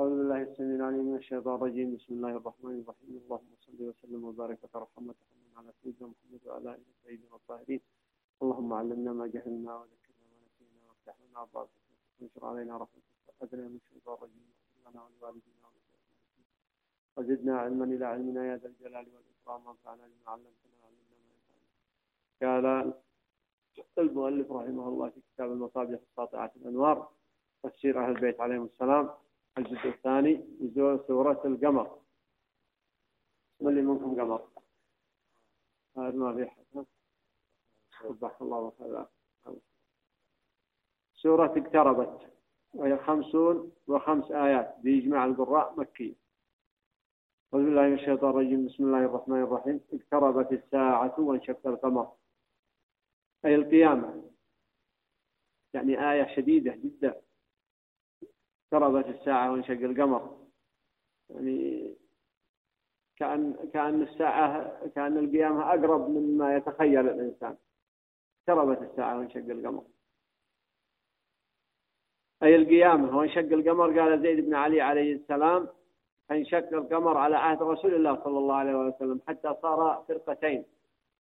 أعوذ بالله السميع العليم من الشيطان الرجيم. بسم الله الرحمن الرحيم. اللهم صل وسلم وبارك وترحم وتحمل على سيدنا محمد وعلى آله الطيبين الطاهرين. اللهم علمنا ما جهلنا وذكرنا ما نسينا وافتح لنا أبواب وانشر علينا رحمتك وأجرنا من الشيطان الرجيم. لنا ولوالدينا وزدنا علما إلى علمنا يا ذا الجلال والإكرام. وانفعنا بما علمتنا وعلمنا ما ينفعنا. قال المؤلف رحمه الله في كتاب المصابيح الساطعة الأنوار. تفسير أهل البيت عليهم السلام. الجزء الثاني سورة القمر. من اللي منكم قمر؟ هذا ما في حد. سبح الله وخير سورة اقتربت. وهي خمسون وخمس آيات بإجماع القراء مكية. أعوذ بالله من الشيطان الرجيم. بسم الله الرحمن الرحيم. اقتربت الساعة وانشق القمر. أي القيامة. يعني آية شديدة جدا. اقتربت الساعة وانشق القمر. يعني كأن كأن الساعة كأن القيامة أقرب مما يتخيل الإنسان. اقتربت الساعة وانشق القمر. أي القيامة. وانشق القمر قال زيد بن علي عليه السلام انشق القمر على عهد رسول الله صلى الله عليه وسلم حتى صار فرقتين.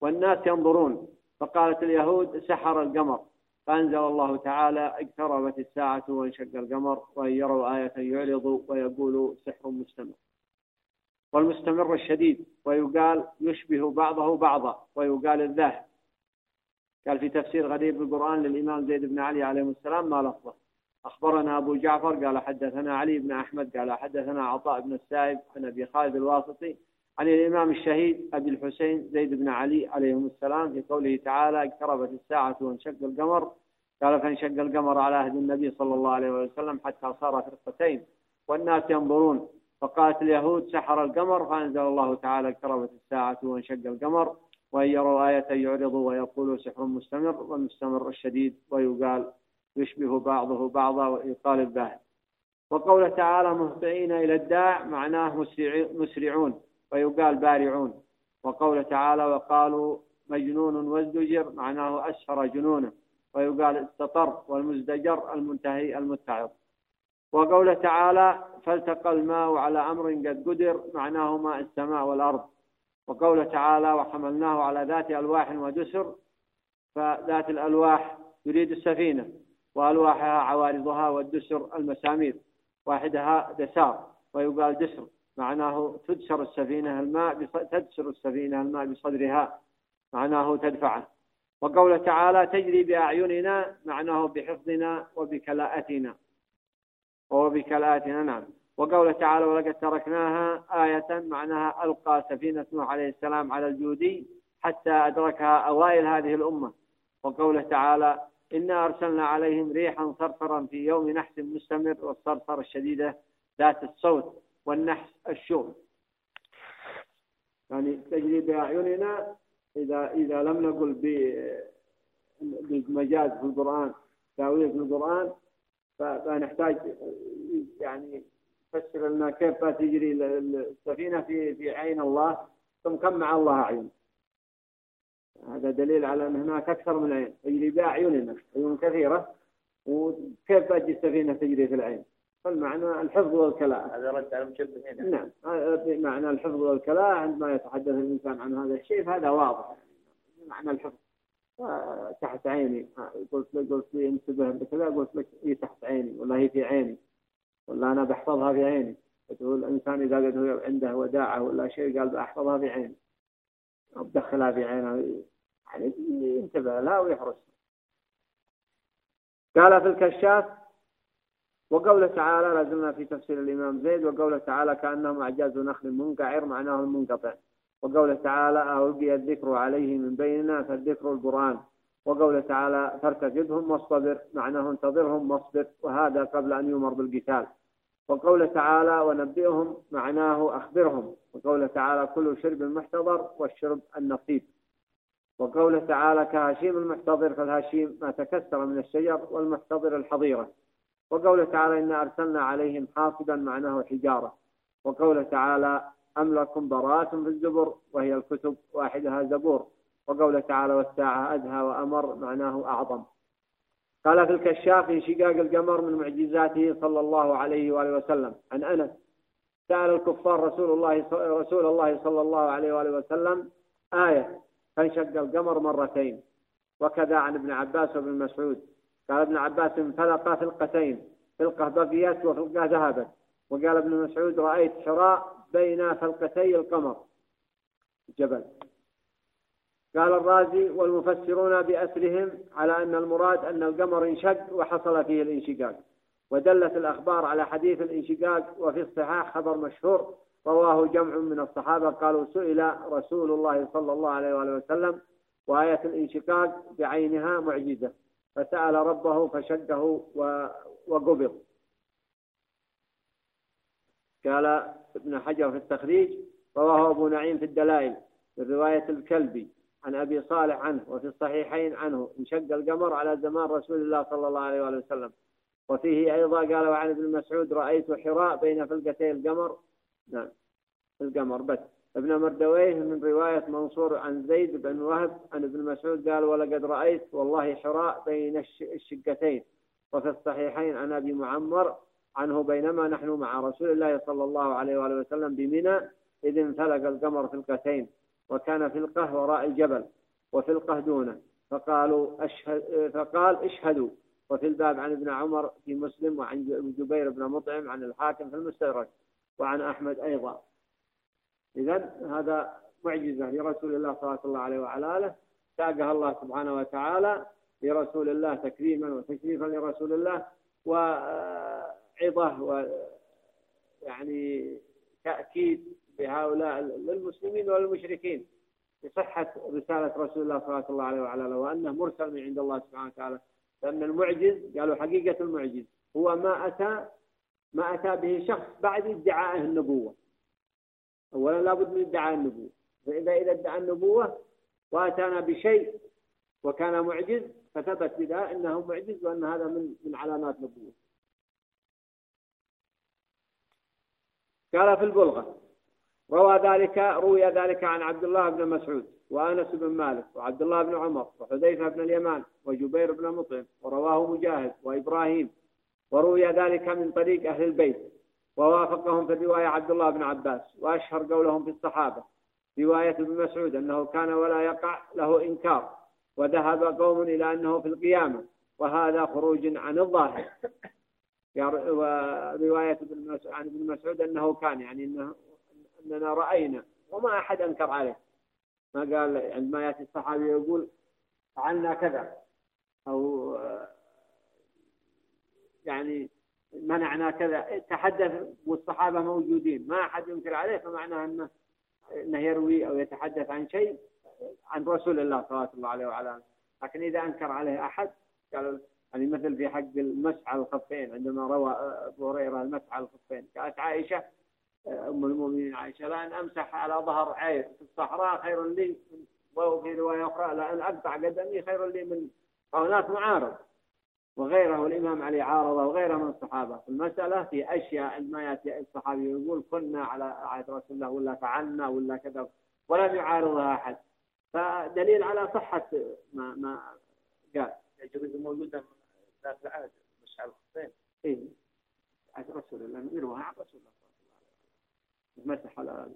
والناس ينظرون. فقالت اليهود سحر القمر. فأنزل الله تعالى اقتربت الساعة وانشق القمر وإن يروا آية يعرضوا ويقولوا سحر مستمر. والمستمر الشديد ويقال يشبه بعضه بعضا ويقال الذاهب. قال في تفسير غريب القرآن للإمام زيد بن علي عليه السلام ما لفظه؟ أخبرنا أبو جعفر قال حدثنا علي بن أحمد قال حدثنا عطاء بن السائب عن أبي خالد الواسطي عن الإمام الشهيد أبي الحسين زيد بن علي عليهم السلام في قوله تعالى اقتربت الساعة وانشق القمر. قال فانشق القمر على عهد النبي صلى الله عليه وسلم حتى صار فرقتين. والناس ينظرون. فقالت اليهود سحر القمر. فأنزل الله تعالى اقتربت الساعة وانشق القمر. وإن يروا آية يعرضوا ويقولوا سحر مستمر. والمستمر الشديد ويقال يشبه بعضه بعضا ويقال الباهت وقوله تعالى مهطعين إلى الداع معناه مسرعون. ويقال بارعون. وقوله تعالى وقالوا مجنون وازدجر معناه أسهر جنونه. ويقال استطر والمزدجر المنتهي المتعظ. وقوله تعالى فالتقى الماء على أمر قد قدر معناه ماء السماء والأرض. وقوله تعالى وحملناه على ذات ألواح ودسر فذات الألواح يريد السفينة وألواحها عوارضها والدسر المسامير واحدها دسار ويقال دسر. معناه تدسر السفينة الماء تدسر السفينة الماء بصدرها معناه تدفعه. وقوله تعالى تجري بأعيننا معناه بحفظنا وبكلاءتنا. وبكلاءتنا نعم. وقوله تعالى ولقد تركناها آية معناها ألقى سفينة نوح عليه السلام على الجودي حتى أدركها أوائل هذه الأمة. وقوله تعالى إنا أرسلنا عليهم ريحا صرصرا في يوم نحس مستمر والصرصر الشديدة ذات الصوت. والنحس الشوم. يعني تجري بأعيننا إذا إذا لم نقل بالمجاز في القرآن تأويل في القرآن فنحتاج يعني تفسر لنا كيف تجري السفينة في في عين الله ثم كم مع الله عين هذا دليل على أن هناك أكثر من عين. تجري بأعيننا عيون كثيرة وكيف تجي السفينة تجري في العين؟ فالمعنى الحفظ والكلاء. هذا رد على المشبهين نعم. معنى الحفظ والكلاء عندما يتحدث الإنسان عن هذا الشيء فهذا واضح. معنى الحفظ. تحت عيني. قلت لك قلت لي انتبه بكذا قلت لك هي تحت عيني. ولا هي في عيني. ولا أنا بحفظها في عيني. تقول الإنسان إذا قد عنده وداعة ولا شيء قال بحفظها في عيني. أو بدخلها في عينه. يعني ينتبه لها ويحرص قال في الكشاف وقوله تعالى لازلنا في تفسير الإمام زيد وقوله تعالى كأنهم أعجاز نخل منقعر معناه المنقطع وقوله تعالى ألقي الذكر عليه من بيننا فالذكر القرآن. وقوله تعالى فارتقبهم واصطبر معناه انتظرهم واصبر وهذا قبل أن يؤمر بالقتال. وقوله تعالى ونبئهم معناه أخبرهم. وقوله تعالى كل شرب محتضر والشرب النصيب وقوله تعالى كهشيم المحتضر فالهشيم ما تكسر من الشجر والمحتضر الحظيرة. وقوله تعالى إنا أرسلنا عليهم حافظا معناه حجارة. وقوله تعالى أم لكم براءة في الزبر وهي الكتب واحدها زبور. وقوله تعالى والساعة أدهى وأمر معناه أعظم. قال في الكشاف انشقاق القمر من معجزاته صلى الله عليه وآله وسلم. عن أنس سأل الكفار رسول الله رسول الله صلى الله عليه وآله وسلم آية فانشق القمر مرتين. وكذا عن ابن عباس وابن مسعود. قال ابن عباس انفلق فلقتين فلقة بقيت وفلقة ذهبت. وقال ابن مسعود رأيت حراء بين فلقتي القمر. جبل. قال الرازي والمفسرون بأسرهم على أن المراد أن القمر انشق وحصل فيه الانشقاق. ودلت الأخبار على حديث الانشقاق وفي الصحاح خبر مشهور رواه جمع من الصحابة قالوا سئل رسول الله صلى الله عليه وآله وسلم وآية الانشقاق بعينها معجزة. فسأل ربه فشقه وقبض. قال ابن حجر في التخريج رواه أبو نعيم في الدلائل من رواية الكلبي عن أبي صالح عنه وفي الصحيحين عنه انشق القمر على زمان رسول الله صلى الله عليه وسلم. وفيه أيضا قال وعن ابن مسعود رأيت حراء بين فلقتي القمر. نعم القمر بس. ابن مردويه من رواية منصور عن زيد بن وهب عن ابن مسعود قال ولقد رأيت والله حراء بين الشقتين وفي الصحيحين عن أبي معمر عنه بينما نحن مع رسول الله صلى الله عليه وآله وسلم بمنى إذ انفلق القمر فلقتين وكان فلقة وراء الجبل وفلقة دونه فقالوا أشهد فقال اشهدوا. وفي الباب عن ابن عمر في مسلم وعن جبير بن مطعم عن الحاكم في المستدرك وعن أحمد أيضا. إذا هذا معجزة لرسول الله صلى الله عليه وعلى آله. ساقها الله سبحانه وتعالى لرسول الله تكريما وتشريفا لرسول الله وعظة ويعني تأكيد بهؤلاء للمسلمين والمشركين بصحة رسالة رسول الله صلى الله عليه وعلى آله وأنه مرسل من عند الله سبحانه وتعالى. لأن المعجز قالوا حقيقة المعجز هو ما أتى ما أتى به شخص بعد ادعائه النبوة. أولا لابد من ادعاء النبوة. فإذا إذا ادعى النبوة وأتانا بشيء وكان معجز فثبت بذا أنه معجز وأن هذا من من علامات النبوة. قال في البلغة روى ذلك روي ذلك عن عبد الله بن مسعود وأنس بن مالك وعبد الله بن عمر وحذيفة بن اليمان وجبير بن مطعم ورواه مجاهد وإبراهيم وروي ذلك من طريق أهل البيت ووافقهم في الروايه عبد الله بن عباس وأشهر قولهم في الصحابة. رواية ابن مسعود أنه كان ولا يقع له إنكار وذهب قوم إلى أنه في القيامة وهذا خروج عن الظاهر. مسعود عن ابن مسعود أنه كان يعني إنه أننا رأينا وما أحد أنكر عليه. ما قال عندما يأتي الصحابي يقول فعلنا كذا أو يعني منعنا كذا. تحدث والصحابة موجودين. ما أحد ينكر عليه فمعناه أنه أنه يروي أو يتحدث عن شيء عن رسول الله صلى الله عليه وعلى لكن إذا أنكر عليه أحد قال يعني مثل في حق المسح على الخفين عندما روى أبو هريرة المسح على الخفين كانت عائشة أم المؤمنين عائشة لأن أمسح على ظهر عين في الصحراء خير لي وفي رواية أخرى لأن أقطع قدمي خير لي من قولات معارض. وغيره الإمام علي عارضه وغيره من الصحابة. في المسألة في أشياء عندما يأتي الصحابي يقول كنا على عهد رسول الله ولا فعلنا ولا كذا ولم يعارضها أحد. فدليل على صحة ما ما قال. يجوز موجودة ذات العهد مش على الخفين إيه. عهد رسول الله يروها عن رسول الله مسح على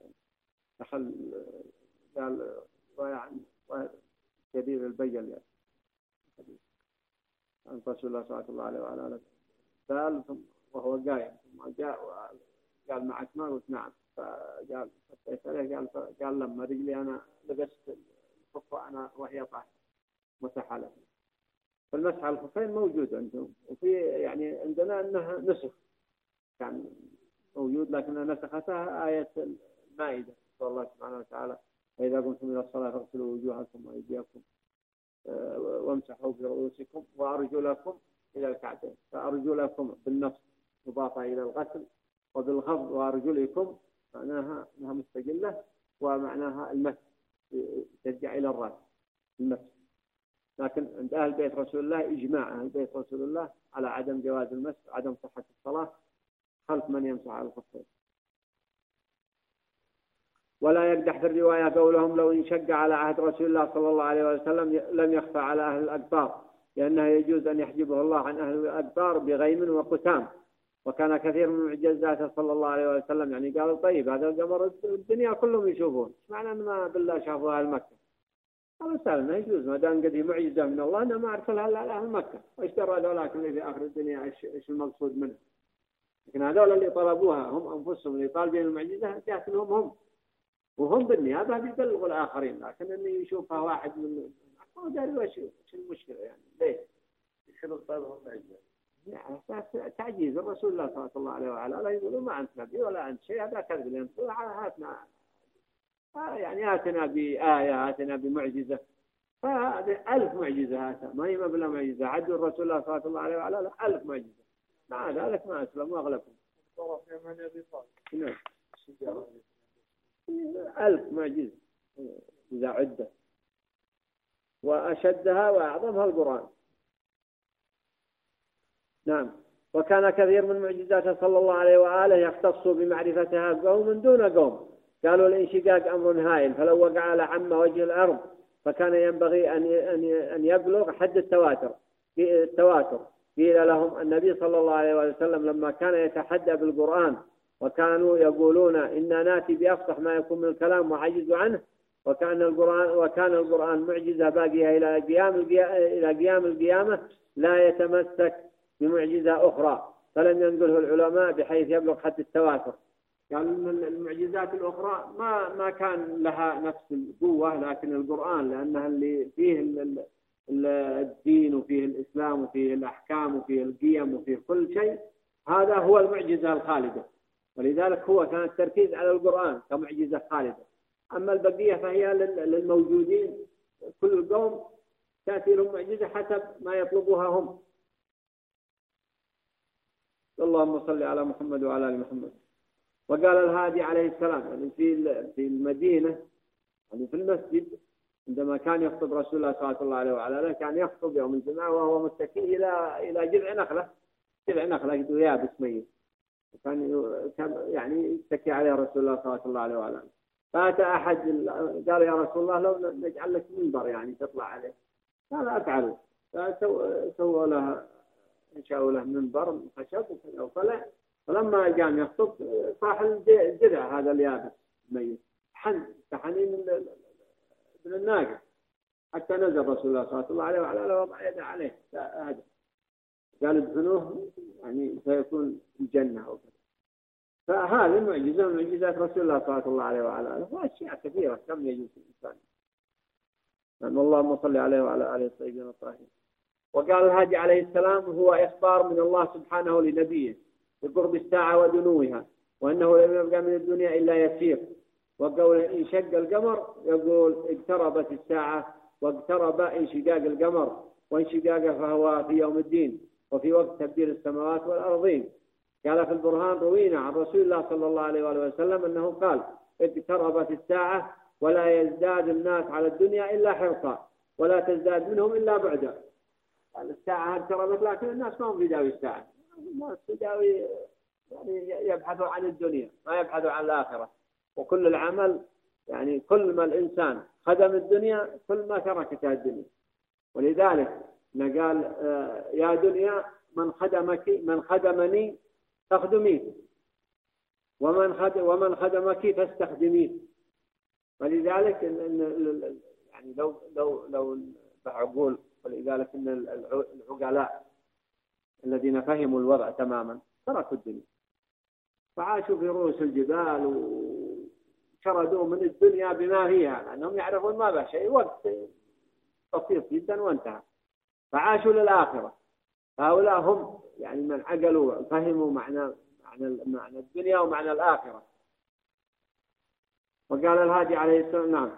دخل قال عن كبير البين يعني. عن رسول الله صلى الله عليه وعلى آله. سال وهو قايم ثم جاء قال معك ما قلت نعم. فقال قال قال لما رجلي أنا لبست الخفه أنا وهي طاحت مسح على فالمسح على الخفين موجود عندهم وفي يعني عندنا إنها نسخ. كان موجود لكنها نسختها آية المائدة. قال الله سبحانه وتعالى فإذا قمتم إلى الصلاة فاغسلوا وجوهكم وأيديكم وامسحوا برؤوسكم وأرجلكم إلى الكعبين. فأرجلكم بالنص مضافة إلى الغسل وبالخفض وأرجلكم معناها أنها مستقلة ومعناها المس ترجع إلى الرأس المس. لكن عند أهل بيت رسول الله إجماع أهل بيت رسول الله على عدم جواز المس وعدم صحة الصلاة خلف من يمسح على الخفين. ولا يقدح في الرواية قولهم لو انشق على عهد رسول الله صلى الله عليه وسلم لم يخفى على أهل الأقطار لأنه يجوز أن يحجبه الله عن أهل الأقطار بغيم وقتام وكان كثير من معجزاته صلى الله عليه وسلم يعني قالوا طيب هذا القمر الدنيا كلهم يشوفون معنى أن ما بالله شافوها أهل مكة؟ قالوا سالنا يجوز ما دام قد هي معجزة من الله إنه ما أرسلها إلا أهل مكة، وايش درى ذولاك اللي في آخر الدنيا إيش المقصود منه؟ لكن هذول اللي طلبوها هم أنفسهم اللي طالبين المعجزة جاءت لهم هم وهم بالنيابة بيبلغوا الآخرين لكن انه يشوفها واحد من ما داري وش المشكلة يعني. ليش؟ يصير طلبهم معجزه نعم تعجيز الرسول الله صلى الله عليه وعلى آله يقولوا ما أنت نبي ولا أنت شيء هذا كذب. لأن هاتنا يعني آتنا بآية آتنا بمعجزة. فهذه ألف معجزة هاتها. ما هي بلا معجزة. عدوا الرسول الله صلى الله عليه وعلى آله ألف معجزة. مع ذلك ما أسلموا أغلبهم نعم. ألف معجزة إذا عدت وأشدها وأعظمها القرآن. نعم. وكان كثير من معجزاته صلى الله عليه وآله يختص بمعرفتها قوم دون قوم. قالوا الانشقاق أمر هائل فلو وقع على عم وجه الأرض فكان ينبغي أن أن يبلغ حد التواتر. التواتر. قيل لهم النبي صلى الله عليه وسلم لما كان يتحدى بالقرآن وكانوا يقولون إنا نأتي بأفصح ما يكون من الكلام وعجزوا عنه وكان القرآن وكان القرآن معجزة باقية إلى قيام إلى قيام القيامة لا يتمسك بمعجزة أخرى. فلم ينقله العلماء بحيث يبلغ حد التواتر. قالوا إن المعجزات الأخرى ما ما كان لها نفس القوة لكن القرآن لأنها اللي فيه الدين وفيه الإسلام وفيه الأحكام وفيه القيم وفيه كل شيء هذا هو المعجزة الخالدة. ولذلك هو كان التركيز على القرآن كمعجزة خالدة. أما البقية فهي للموجودين. كل قوم تأتي لهم معجزة حسب ما يطلبوها هم. اللهم صل على محمد وعلى آل محمد. وقال الهادي عليه السلام يعني في في المدينة يعني في المسجد عندما كان يخطب رسول الله صلى الله عليه وعلى آله كان يخطب يوم الجمعة وهو متكي إلى إلى جذع نخلة. جذع نخلة يابس ميت. كان يعني يتكي عليه رسول الله صلى الله عليه وعلى اله فأتى أحد قال يا رسول الله لو نجعل لك منبر يعني تطلع عليه. قال افعله فسووا له انشأوا له منبر خشب وطلع فلما قام يخطب صاح الجذع هذا اليابس الميت. حن كحنين ابن الناقة. حتى نزل رسول الله صلى الله عليه وعلى آله وضع يده عليه. هذا قال ادفنوه يعني سيكون الجنة أو كذا. فهذه المعجزة من معجزات رسول الله صلى الله عليه وعلى آله وأشياء كثيرة كم يجوز الإنسان. نعم اللهم صل عليه وعلى آله الطيبين الطاهرين وقال الهادي عليه السلام هو إخبار من الله سبحانه لنبيه بقرب الساعة ودنوها وأنه لم يبقى من الدنيا إلا يسير. وقول انشق القمر يقول اقتربت الساعة واقترب انشقاق القمر وانشقاقه فهو في يوم الدين. وفي وقت تبديل السماوات والأرضين. قال في البرهان روينا عن رسول الله صلى الله عليه وآله وسلم أنه قال اقتربت الساعة ولا يزداد الناس على الدنيا إلا حرصا ولا تزداد منهم إلا بعدا. الساعة اقتربت لكن الناس ما هم في داوي الساعة. الناس تداوي يعني يبحثوا عن الدنيا ما يبحثوا عن الآخرة. وكل العمل يعني كل ما الإنسان خدم الدنيا كل ما تركتها الدنيا. ولذلك قال آه، يا دنيا من خدمك من خدمني تخدميه ومن خدم ومن خدمك فاستخدميه. ولذلك يعني لو لو لو بعقول ولذلك إن العقلاء الذين فهموا الوضع تماما تركوا الدنيا. فعاشوا في رؤوس الجبال وشردوا من الدنيا بما فيها لأنهم يعرفون ما به شيء. وقت بسيط جدا وانتهى. فعاشوا للآخرة. هؤلاء هم يعني من عقلوا فهموا معنى معنى معنى الدنيا ومعنى الآخرة. وقال الهادي عليه السلام نعم.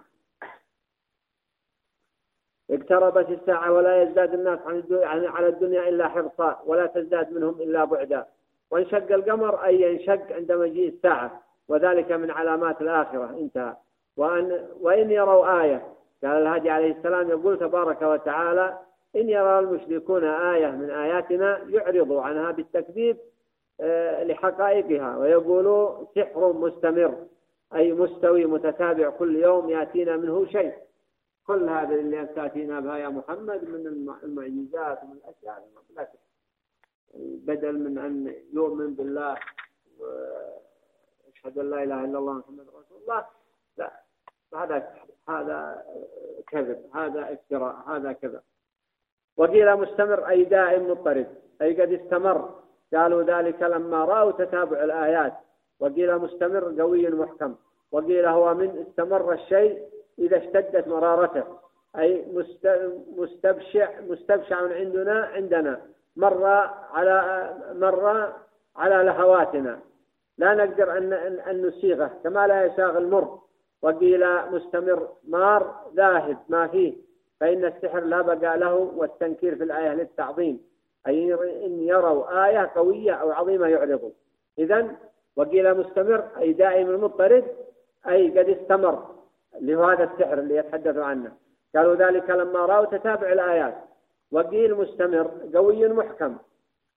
اقتربت الساعة ولا يزداد الناس عن على الدنيا إلا حرصا ولا تزداد منهم إلا بعدا. وانشق القمر أي ينشق عند مجيء الساعة وذلك من علامات الآخرة. انتهى. وأن وإن يروا آية قال الهادي عليه السلام يقول تبارك وتعالى إن يرى المشركون آية من آياتنا يعرضوا عنها بالتكذيب آه، لحقائقها ويقولوا سحر مستمر أي مستوي متتابع كل يوم يأتينا منه شيء. كل هذا اللي تأتينا بها يا محمد من المعجزات ومن الأشياء بدل من أن يؤمن بالله ويشهد أن لا إله إلا الله محمد رسول الله لا. هذا هذا كذب هذا افتراء هذا كذب. وقيل مستمر أي دائم مضطرب أي قد استمر. قالوا ذلك لما رأوا تتابع الآيات. وقيل مستمر قوي محكم. وقيل هو من استمر الشيء إذا اشتدت مرارته. أي مستبشع مستبشع عندنا عندنا. مر على مر على لهواتنا. لا نقدر أن أن نسيغه كما لا يساغ المر. وقيل مستمر مار ذاهب ما فيه. فإن السحر لا بقى له والتنكير في الآية للتعظيم أي إن يروا آية قوية أو عظيمة يعرضوا. إذا وقيل مستمر أي دائم المضطرد أي قد استمر اللي هو هذا السحر اللي يتحدث عنه. قالوا ذلك لما رأوا تتابع الآيات. وقيل مستمر قوي محكم.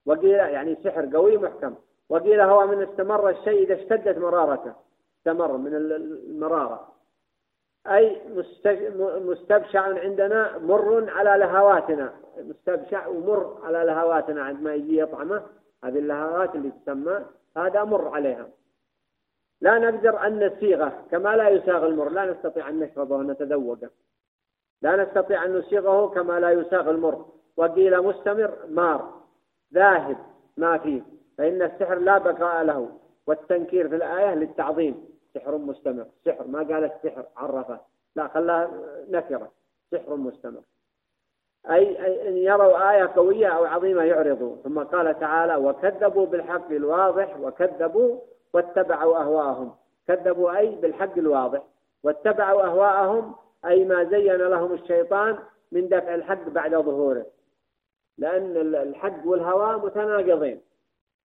وقيل يعني سحر قوي محكم. وقيل هو من استمر الشيء إذا اشتدت مرارته. استمر من المرارة. أي مستبشع عندنا مر على لهواتنا. مستبشع ومر على لهواتنا عندما يجي يطعمه. هذه اللهوات اللي تسمى هذا مر عليها. لا نقدر أن نسيغه كما لا يساغ المر. لا نستطيع أن نشربه ونتذوقه. لا نستطيع أن نسيغه كما لا يساغ المر. وقيل مستمر مار ذاهب ما فيه. فإن السحر لا بقاء له. والتنكير في الآية للتعظيم. سحر مستمر. سحر ما قال السحر عرفه لا خلاها نكرة سحر مستمر. أي, أي أن يروا آية قوية أو عظيمة يعرضوا. ثم قال تعالى وكذبوا بالحق الواضح وكذبوا واتبعوا أهواءهم. كذبوا أي بالحق الواضح. واتبعوا أهواءهم أي ما زين لهم الشيطان من دفع الحق بعد ظهوره. لأن الحق والهوى متناقضين.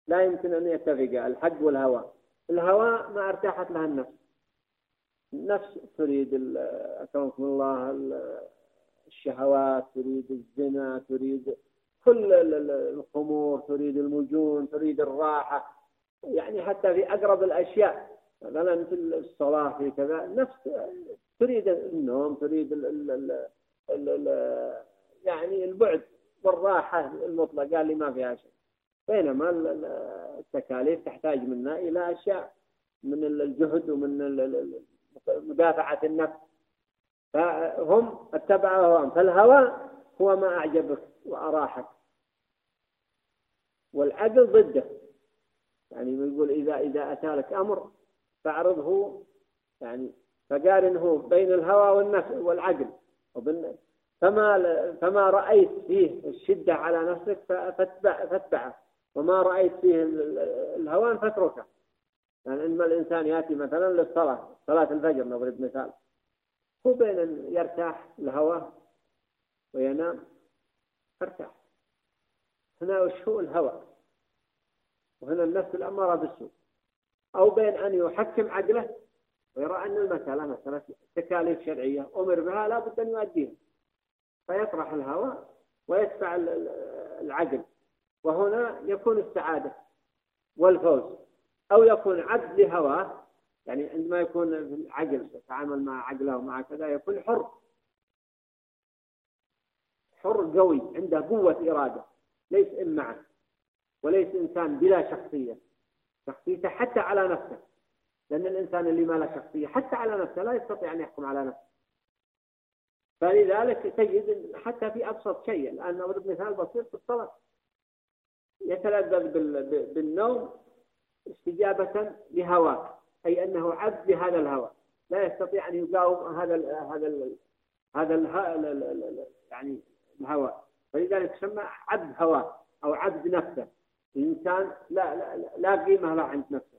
لا يمكن أن يتفقا. الحق والهوى. الهوى ما ارتاحت لها النفس. النفس تريد أكرمكم الله الشهوات تريد الزنا تريد كل الخمور تريد المجون تريد الراحة. يعني حتى في أقرب الأشياء مثلا في الصلاة في كذا نفس تريد النوم تريد ال ال ال ال ال يعني البعد والراحة المطلقة اللي ما فيها شيء. بينما التكاليف تحتاج منا إلى أشياء من الجهد ومن مدافعة النفس. فهم اتبعوا هواهم فالهوى هو ما أعجبك وأراحك. والعقل ضده. يعني يقول إذا إذا أتى لك أمر فاعرضه. يعني فقارنه بين الهوى والنفس والعقل فما فما رأيت فيه الشدة على نفسك فاتبع فاتبعه. وما رأيت فيه الهوان فاتركه. يعني عندما الإنسان يأتي مثلا للصلاة صلاة الفجر نضرب مثال. هو بين أن يرتاح الهوى وينام ارتاح. هنا وش هو الهوى وهنا النفس الأمارة بالسوء. أو بين أن يحكم عقله ويرى أن المسألة مسألة تكاليف شرعية أمر بها لا بد أن يؤديها. فيطرح الهوى ويدفع العقل. وهنا يكون السعادة والفوز أو يكون عبد لهواه يعني عندما يكون في العقل يتعامل مع عقله ومع كذا يكون حر. حر قوي عنده قوة إرادة ليس إمعة وليس إنسان بلا شخصية. شخصيته حتى على نفسه لأن الإنسان اللي ما له شخصية حتى على نفسه لا يستطيع أن يحكم على نفسه. فلذلك تجد حتى في أبسط شيء الآن نضرب مثال بسيط في الصلاة. يتلذذ بالنوم استجابة لهواه أي أنه عبد لهذا الهوى. لا يستطيع أن يقاوم هذا ال هذا ال هذا ال يعني الهوى. فلذلك يسمى عبد هواه أو عبد نفسه. الإنسان لا لا لا قيمة له عند نفسه.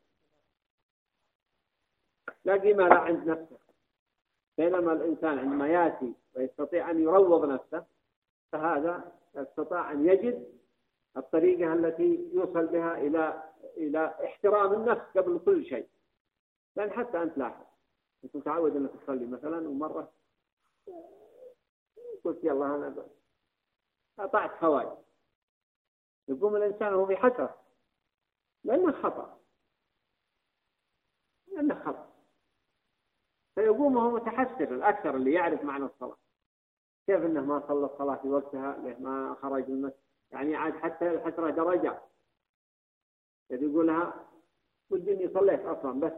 لا قيمة له عند نفسه. بينما الإنسان عندما يأتي ويستطيع أن يروض نفسه فهذا استطاع أن يجد الطريقة التي يوصل بها إلى إلى احترام النفس قبل كل شيء. لأن حتى أنت لاحظ أنت متعود أنك تصلي مثلا ومرة قلت يلا أنا قطعت هواي. يقوم الإنسان وهو في حسرة لأنه خطأ. لأنه خطأ. فيقوم وهو متحسر الأكثر اللي يعرف معنى الصلاة. كيف إنه ما صلى الصلاة في وقتها؟ ليه ما خرج من يعني عاد حتى الحسرة درجات يعني يقولها ودي إني صليت أصلا بس.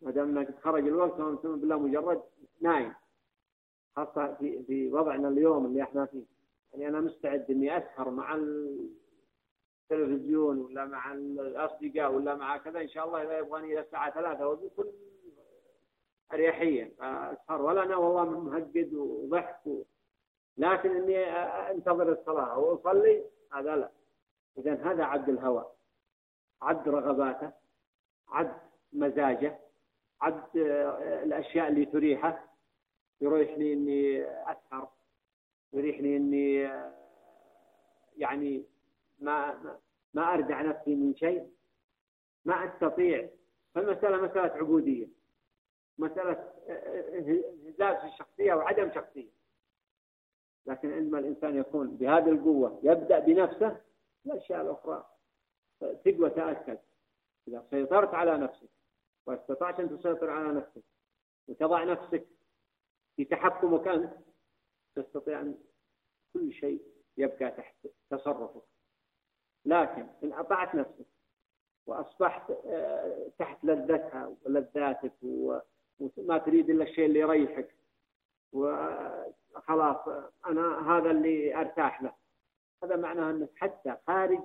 ما دام إنك خرج الوقت وانت بالله مجرد نايم. خاصة في في وضعنا اليوم اللي إحنا فيه. يعني أنا مستعد إني أسهر مع التلفزيون ولا مع الأصدقاء ولا مع كذا. إن شاء الله إذا يبغاني إلى الساعة 3 وبكل أريحية. أسهر. ولا أنا والله مهجد وضحك. لكن إني أنتظر الصلاة. وأصلي هذا لا. اذا هذا عبد الهوى. عد رغباته عد مزاجه عد الأشياء اللي تريحه. يريحني إني أسهر يريحني إني يعني ما ما اردع نفسي من شيء ما أستطيع. فالمسألة مسألة عبودية مسألة إنهزاز في الشخصية وعدم شخصية. لكن عندما الإنسان يكون بهذه القوة يبدأ بنفسه الاشياء الأخرى. تقوى تأكد. إذا سيطرت على نفسك واستطعت أن تسيطر على نفسك وتضع نفسك في تحكمك أنت تستطيع أن كل شيء يبقى تحت تصرفك. لكن إن أطعت نفسك وأصبحت آه، تحت لذتها ولذاتك وما تريد إلا الشيء اللي يريحك وخلاص أنا هذا اللي أرتاح له. هذا معناه أنك حتى خارج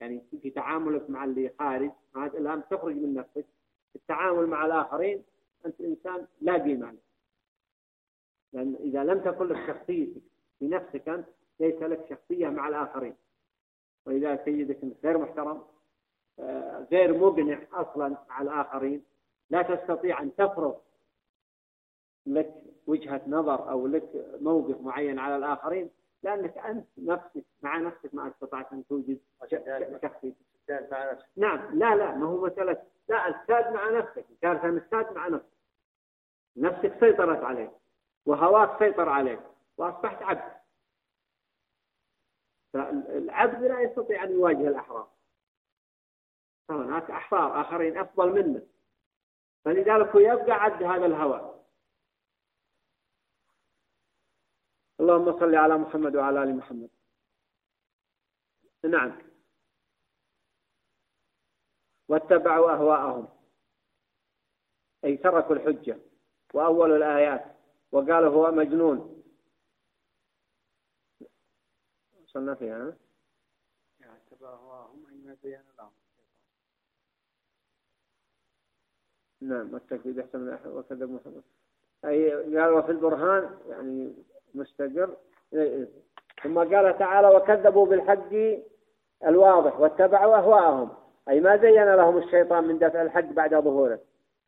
يعني في تعاملك مع اللي خارج الآن تخرج من نفسك التعامل مع الآخرين أنت إنسان لا قيمة لك لأن إذا لم تكن لك شخصيتك في نفسك أنت ليس لك شخصية مع الآخرين. وإذا سيدك غير محترم آه، غير مقنع أصلا مع الآخرين لا تستطيع أن تفرض لك وجهة نظر أو لك موقف معين على الآخرين لأنك أنت نفسك مع نفسك ما أستطعت أن توجد شخصيتك نعم لا لا ما هو مسألة لا الساد مع نفسك كارثة الساد مع نفسك. نفسك سيطرت عليك وهواك سيطر عليك وأصبحت عبد. فالعبد لا يستطيع أن يواجه الأحرار. فهناك أحرار آخرين أفضل منه فلذلك هو يبقى عبد هذا الهوى. اللهم صل على محمد وعلى آل محمد. نعم. واتبعوا أهواءهم. أي تركوا الحجة. وأولوا الآيات. وقالوا هو مجنون. وصلنا فيها هواهم أن يبين لهم. نعم. والتكذيب يحتمل وكذب محمد. أي قال وفي البرهان يعني مستقر. ثم قال تعالى وكذبوا بالحق الواضح واتبعوا أهواءهم. أي ما زين لهم الشيطان من دفع الحق بعد ظهوره.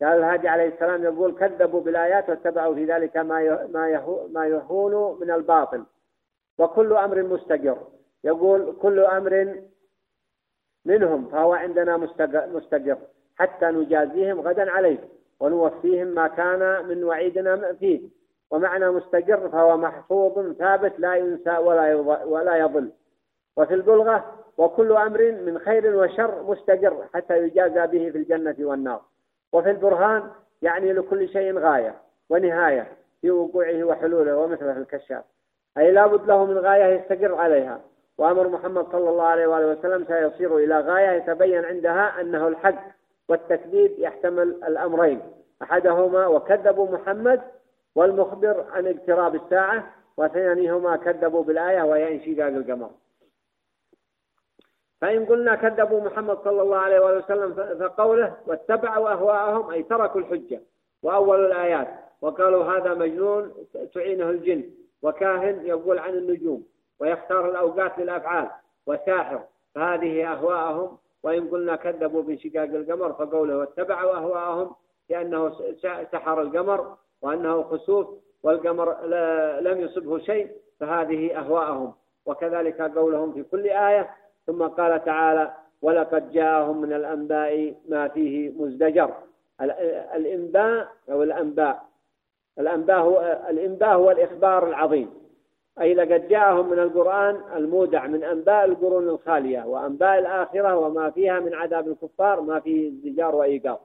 قال الهادي عليه السلام يقول كذبوا بالآيات واتبعوا في ذلك ما ما يهون من الباطل. وكل أمر مستقر. يقول كل أمر منهم فهو عندنا مستقر. حتى نجازيهم غدا عليه ونوفيهم ما كان من وعيدنا فيه. ومعنى مستقر فهو محفوظ ثابت لا ينسى ولا ولا يضل. وفي البلغة وكل أمر من خير وشر مستقر حتى يجازى به في الجنة والنار. وفي البرهان يعني لكل شيء غاية ونهاية في وقوعه وحلوله ومثله الكشاف. أي لابد له من غاية يستقر عليها. وأمر محمد صلى الله عليه وآله وسلم سيصير إلى غاية يتبين عندها أنه الحق. والتكذيب يحتمل الأمرين. أحدهما وكذبوا محمد والمخبر عن اقتراب الساعة وثانيهما كذبوا بالآية وهي انشقاق القمر. فإن قلنا كذبوا محمد صلى الله عليه وسلم فقوله واتبعوا أهواءهم أي تركوا الحجة وأولوا الآيات وقالوا هذا مجنون تعينه الجن وكاهن يقول عن النجوم ويختار الأوقات للأفعال وساحر فهذه أهواءهم وإن قلنا كذبوا بانشقاق القمر فقوله واتبعوا أهواءهم لأنه سحر القمر وأنه خسوف والقمر لم يصبه شيء فهذه أهواءهم. وكذلك قولهم في كل آية ثم قال تعالى ولقد جاءهم من الأنباء ما فيه مزدجر. الإنباء أو الأنباء. الأنباء هو الإنباء هو الإخبار العظيم. أي لقد جاءهم من القرآن المودع من أنباء القرون الخالية وأنباء الآخرة وما فيها من عذاب الكفار ما فيه ازدجار وإيقاظ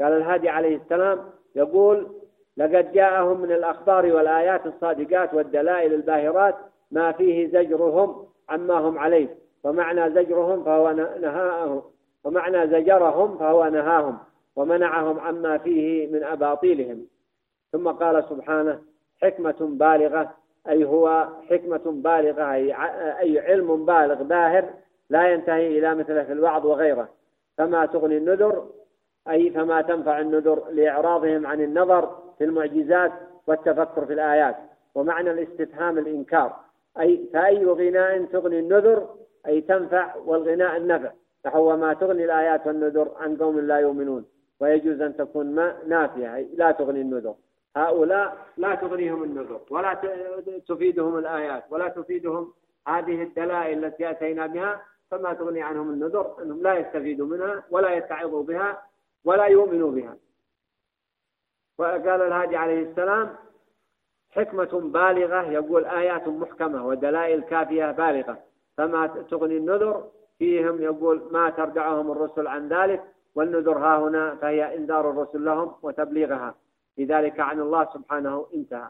قال الهادي عليه السلام يقول لقد جاءهم من الأخبار والآيات الصادقات والدلائل الباهرات ما فيه زجرهم عما هم عليه ومعنى زجرهم فهو نهاهم ومعنى زجرهم فهو نهاهم ومنعهم عما فيه من أباطيلهم. ثم قال سبحانه حكمة بالغة أي هو حكمة بالغة أي علم بالغ باهر لا ينتهي إلى مثله في الوعظ وغيره. فما تغني النذر أي فما تنفع النذر لإعراضهم عن النظر في المعجزات والتفكر في الآيات. ومعنى الاستفهام الإنكار أي فأي غناء تغني النذر أي تنفع والغناء النفع. فهو ما تغني الآيات والنذر عن قوم لا يؤمنون. ويجوز أن تكون ما نافية أي لا تغني النذر. هؤلاء لا تغنيهم النذر ولا تفيدهم الآيات ولا تفيدهم هذه الدلائل التي أتينا بها فما تغني عنهم النذر أنهم لا يستفيدوا منها ولا يتعظوا بها ولا يؤمنوا بها. وقال الهادي عليه السلام حكمة بالغة يقول آيات محكمة ودلائل كافية بالغة فما تغني النذر فيهم يقول ما تردعهم الرسل عن ذلك والنذر ها هنا فهي إنذار الرسل لهم وتبليغها. لذلك عن الله سبحانه انتهى.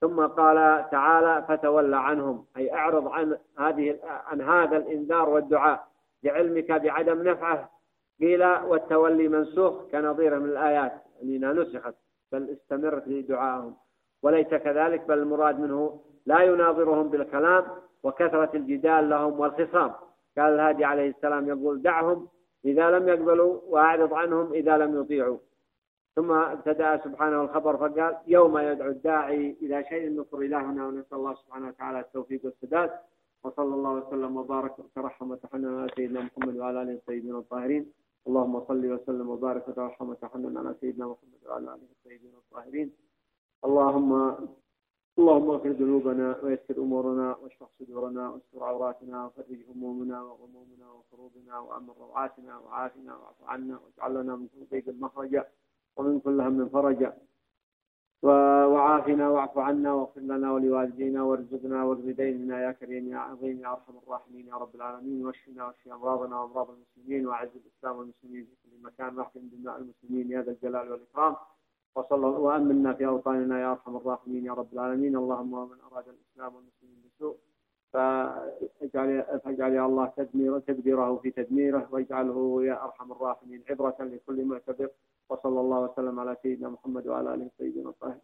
ثم قال تعالى فتولى عنهم أي أعرض عن هذه عن هذا الإنذار والدعاء لعلمك بعدم نفعه. قيل والتولي منسوخ كنظيرة من الآيات أننا نسخت بل استمر في دعائهم وليس كذلك بل المراد منه لا يناظرهم بالكلام وكثرة الجدال لهم والخصام. قال الهادي عليه السلام يقول دعهم إذا لم يقبلوا وأعرض عنهم إذا لم يطيعوا. ثم ابتدأ سبحانه الخبر فقال يوم يدعو الداعي إلى شيء نصر إلهنا ونسأل الله سبحانه وتعالى التوفيق والسداد. وصلى الله وسلم وبارك وترحم وتحنن على سيدنا محمد وعلى آله الطيبين الطاهرين. اللهم صل وسلم وبارك وترحم وتحنن على سيدنا محمد وعلى آله الطيبين الطاهرين. اللهم اللهم اغفر ذنوبنا ويسر أمورنا واشرح صدورنا واستر عوراتنا وفرج همومنا وغمومنا وكروبنا وأمن روعاتنا وعافنا واعف عنا واجعل لنا من ضيق المخرج. ومن كل هم فرجا وعافنا واعف عنا واغفر لنا ولوالدينا وارزقنا واقض ديننا يا كريم يا عظيم يا أرحم الراحمين يا رب العالمين. واشفنا واشف أمراضنا وأمراض المسلمين وأعز الإسلام والمسلمين في كل مكان واحكم دماء المسلمين يا ذا الجلال والإكرام. وصلى وآمنا في أوطاننا يا أرحم الراحمين يا رب العالمين. اللهم ومن أراد الإسلام والمسلمين بسوء فاجعل فاجعل يا الله تدمير تدبيره في تدميره واجعله يا أرحم الراحمين عبرة لكل معتبر. وصلى الله وسلم على سيدنا محمد وعلى آله الطيبين الطاهرين